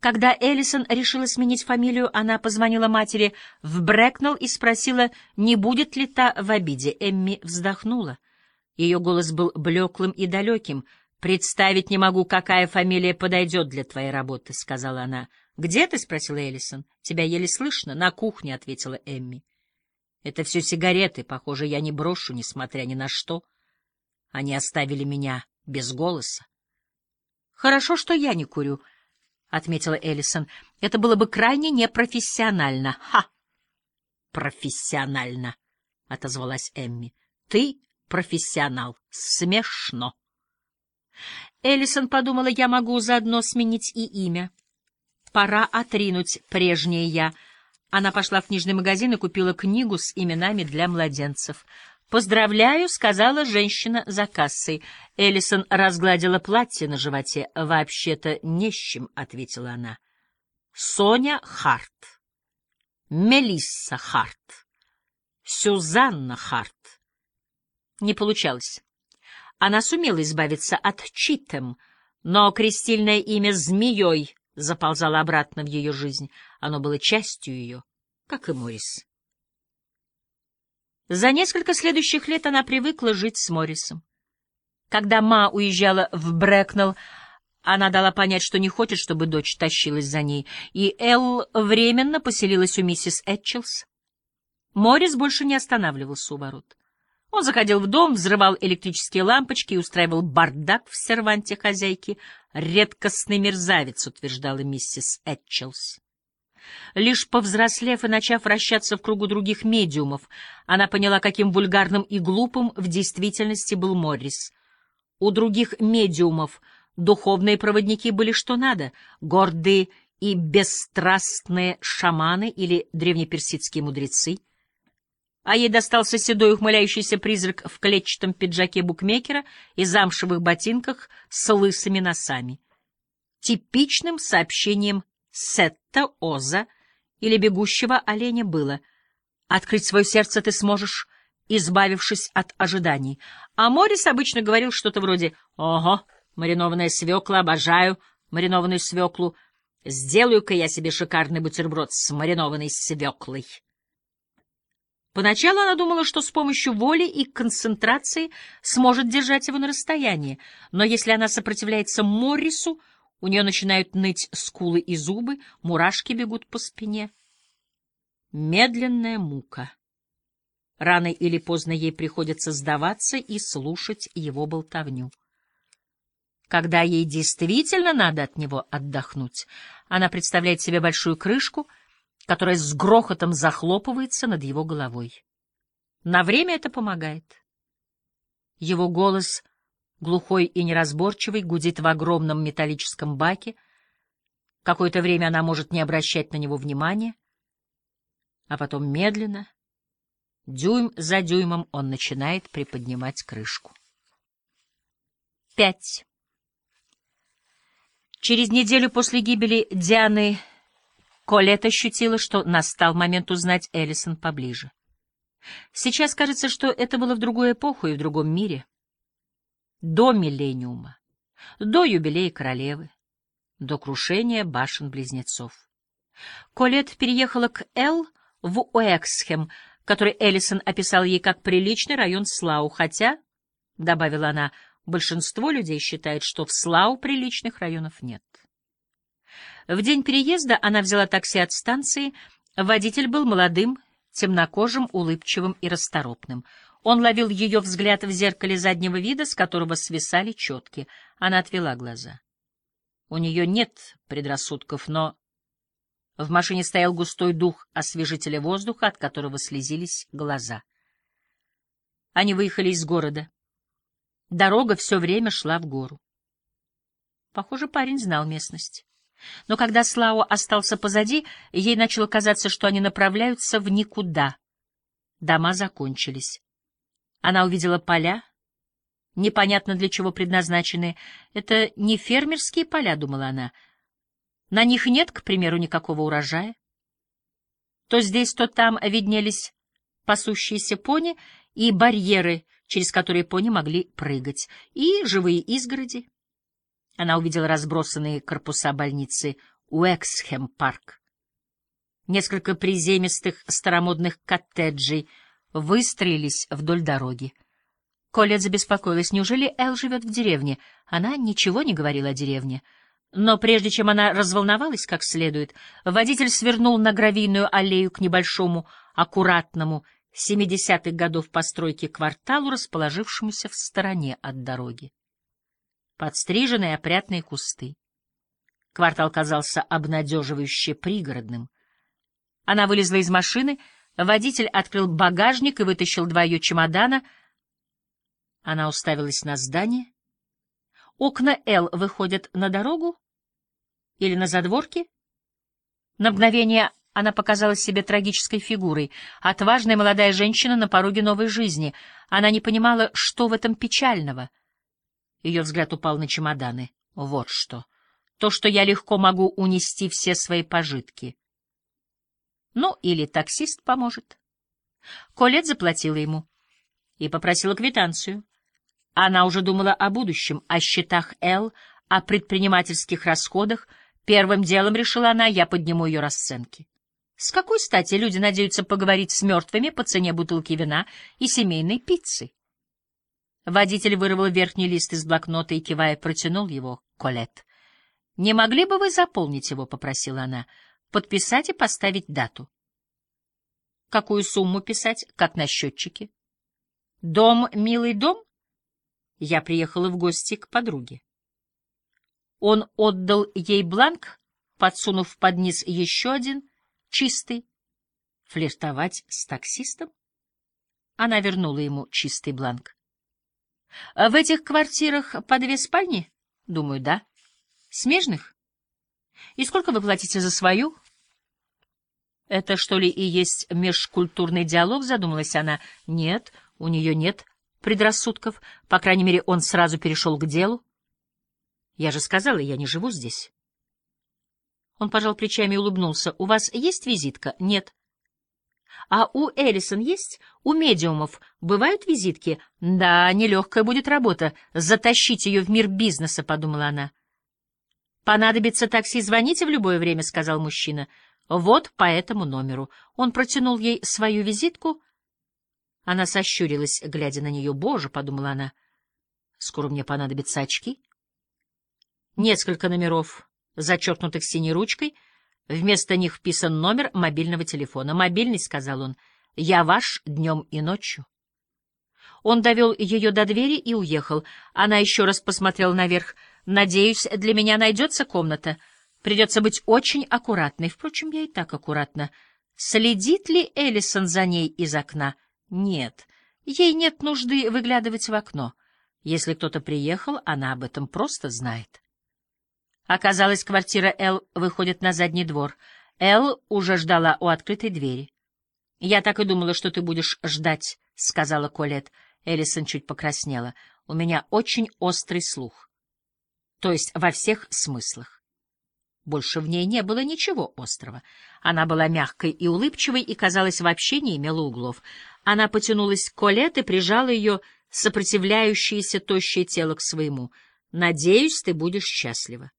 Когда Эллисон решила сменить фамилию, она позвонила матери в Брэкнелл и спросила, не будет ли та в обиде. Эмми вздохнула. Ее голос был блеклым и далеким. «Представить не могу, какая фамилия подойдет для твоей работы», — сказала она. «Где ты?» — спросила Эллисон. «Тебя еле слышно». «На кухне», — ответила Эмми. «Это все сигареты. Похоже, я не брошу, несмотря ни на что. Они оставили меня без голоса». «Хорошо, что я не курю», — отметила Эллисон. «Это было бы крайне непрофессионально». «Ха!» «Профессионально», — отозвалась Эмми. «Ты профессионал. Смешно». Эллисон подумала, я могу заодно сменить и имя. Пора отринуть прежнее «я». Она пошла в книжный магазин и купила книгу с именами для младенцев. «Поздравляю», — сказала женщина за кассой. Эллисон разгладила платье на животе. «Вообще-то не с чем», — ответила она. «Соня Харт, Мелисса Харт, Сюзанна Харт». Не получалось. Она сумела избавиться от Читем, но крестильное имя змеей заползало обратно в ее жизнь. Оно было частью ее, как и Морис. За несколько следующих лет она привыкла жить с Моррисом. Когда Ма уезжала в Брэкнелл, она дала понять, что не хочет, чтобы дочь тащилась за ней, и Эл временно поселилась у миссис Этчелс. Моррис больше не останавливался у ворот. Он заходил в дом, взрывал электрические лампочки и устраивал бардак в серванте хозяйки. «Редкостный мерзавец», — утверждала миссис Этчелс. Лишь повзрослев и начав вращаться в кругу других медиумов, она поняла, каким вульгарным и глупым в действительности был Моррис. У других медиумов духовные проводники были что надо, гордые и бесстрастные шаманы или древнеперсидские мудрецы. А ей достался седой ухмыляющийся призрак в клетчатом пиджаке букмекера и замшевых ботинках с лысыми носами. Типичным сообщением Сетта, Оза или бегущего оленя было. Открыть свое сердце ты сможешь, избавившись от ожиданий. А Морис обычно говорил что-то вроде «Ого, маринованная свекла, обожаю маринованную свеклу. Сделаю-ка я себе шикарный бутерброд с маринованной свеклой». Поначалу она думала, что с помощью воли и концентрации сможет держать его на расстоянии, но если она сопротивляется Моррису, у нее начинают ныть скулы и зубы, мурашки бегут по спине. Медленная мука. Рано или поздно ей приходится сдаваться и слушать его болтовню. Когда ей действительно надо от него отдохнуть, она представляет себе большую крышку, которая с грохотом захлопывается над его головой. На время это помогает. Его голос глухой и неразборчивый, гудит в огромном металлическом баке. Какое-то время она может не обращать на него внимания, а потом медленно, дюйм за дюймом, он начинает приподнимать крышку. Пять. Через неделю после гибели Дианы Колет ощутила, что настал момент узнать Эллисон поближе. Сейчас кажется, что это было в другую эпоху и в другом мире до миллениума, до юбилея королевы, до крушения башен-близнецов. Колет переехала к Эл в Уэксхем, который Эллисон описал ей как приличный район Слау, хотя, — добавила она, — большинство людей считает, что в Слау приличных районов нет. В день переезда она взяла такси от станции, водитель был молодым, темнокожим, улыбчивым и расторопным — он ловил ее взгляд в зеркале заднего вида, с которого свисали четки. Она отвела глаза. У нее нет предрассудков, но... В машине стоял густой дух освежителя воздуха, от которого слезились глаза. Они выехали из города. Дорога все время шла в гору. Похоже, парень знал местность. Но когда Слау остался позади, ей начало казаться, что они направляются в никуда. Дома закончились. Она увидела поля, непонятно для чего предназначенные. Это не фермерские поля, думала она. На них нет, к примеру, никакого урожая. То здесь, то там виднелись пасущиеся пони и барьеры, через которые пони могли прыгать, и живые изгороди. Она увидела разбросанные корпуса больницы Уэксхэм-парк. Несколько приземистых старомодных коттеджей выстроились вдоль дороги. Колет забеспокоилась. Неужели Эл живет в деревне? Она ничего не говорила о деревне. Но прежде чем она разволновалась как следует, водитель свернул на гравийную аллею к небольшому, аккуратному, 70-х годов постройки кварталу, расположившемуся в стороне от дороги. Подстриженные опрятные кусты. Квартал казался обнадеживающе пригородным. Она вылезла из машины, водитель открыл багажник и вытащил два ее чемодана. Она уставилась на здание. Окна «Л» выходят на дорогу или на задворки? На мгновение она показалась себе трагической фигурой, отважная молодая женщина на пороге новой жизни. Она не понимала, что в этом печального. Ее взгляд упал на чемоданы. Вот что. То, что я легко могу унести все свои пожитки. Ну, или таксист поможет. Колет заплатила ему и попросила квитанцию. Она уже думала о будущем, о счетах Л, о предпринимательских расходах. Первым делом, решила она, я подниму ее расценки. С какой стати люди надеются поговорить с мертвыми по цене бутылки вина и семейной пиццы? Водитель вырвал верхний лист из блокнота и, кивая, протянул его Колет. «Не могли бы вы заполнить его?» — попросила она. «Подписать и поставить дату». «Какую сумму писать? Как на счетчике?» «Дом, милый дом?» Я приехала в гости к подруге. Он отдал ей бланк, подсунув под низ еще один, чистый. Флиртовать с таксистом? Она вернула ему чистый бланк. — В этих квартирах по две спальни? — Думаю, да. — Смежных? И сколько вы платите за свою? — Это что ли и есть межкультурный диалог, задумалась она. — Нет, у нее нет предрассудков. По крайней мере, он сразу перешел к делу. Я же сказала, я не живу здесь. Он пожал плечами и улыбнулся. — У вас есть визитка? — Нет. А у Эллисон есть? У медиумов бывают визитки? Да, нелегкая будет работа. Затащить ее в мир бизнеса, — подумала она. Понадобится такси, звоните в любое время, — сказал мужчина. Вот по этому номеру. Он протянул ей свою визитку. Она сощурилась, глядя на нее. Боже, — подумала она, — скоро мне понадобятся очки. Несколько номеров, зачеркнутых синей ручкой — Вместо них вписан номер мобильного телефона. «Мобильный», — сказал он, — «я ваш днем и ночью». Он довел ее до двери и уехал. Она еще раз посмотрела наверх. «Надеюсь, для меня найдется комната. Придется быть очень аккуратной. Впрочем, я и так аккуратна. Следит ли Эллисон за ней из окна? Нет. Ей нет нужды выглядывать в окно. Если кто-то приехал, она об этом просто знает». Оказалось, квартира Эл выходит на задний двор. Эл уже ждала у открытой двери. — Я так и думала, что ты будешь ждать, — сказала Колет. Эллисон чуть покраснела. — У меня очень острый слух. То есть во всех смыслах. Больше в ней не было ничего острого. Она была мягкой и улыбчивой и, казалось, вообще не имела углов. Она потянулась к Колет и прижала ее сопротивляющееся тощее тело к своему. — Надеюсь, ты будешь счастлива.